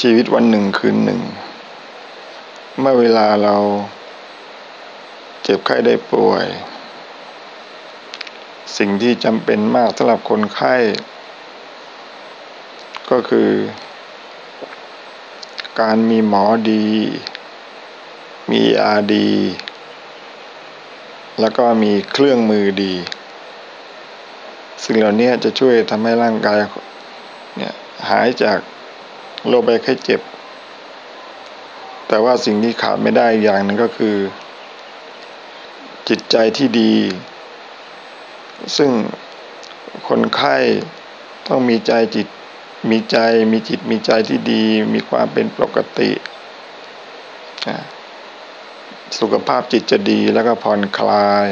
ชีวิตวันหนึ่งคืนหนึ่ง เมื่อเวลาเราเจ็บไข้ได้ป่วย สิ่งที่จำเป็นมากสำหรับคนไข้ ก็คือ การมีหมอดี มียาดี แล้วก็มีเครื่องมือดี สิ่งเหล่านี้จะช่วยทำให้ร่างกายเนี่ยหายจาก โรคใบไข้เจ็บ แต่ว่าสิ่งที่ขาดไม่ได้อย่างนึงก็คือ จิตใจที่ดี ซึ่งคนไข้ต้องมีใจจิตมีใจมีจิตมีใจที่ดี มีความเป็นปกติ สุขภาพจิตจะดีแล้วก็ผ่อนคลาย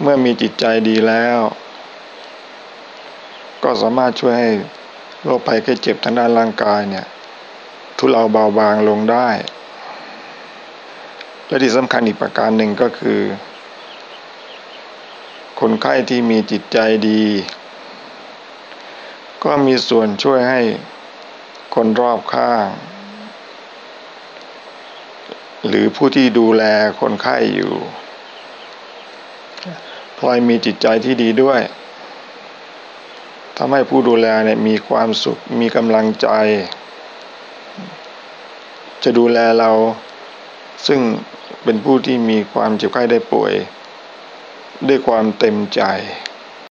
เมื่อมีจิตใจดีแล้ว ก็สามารถช่วยให้ โรคภัยแค่เจ็บทางด้านร่างกายเนี่ย ทุเลาเบาบางลงได้ และที่สำคัญอีกประการหนึ่งก็คือ คนไข้ที่มีจิตใจดี ก็มีส่วนช่วยให้คนรอบข้าง หรือผู้ที่ดูแลคนไข้อยู่พลอยมีจิตใจที่ดีด้วย ทำให้ผู้ดูแลเนี่ยมีความสุขมีกำลังใจ จะดูแลเราซึ่งเป็นผู้ที่มีความเจ็บไข้ได้ป่วย ด้วยความเต็มใจ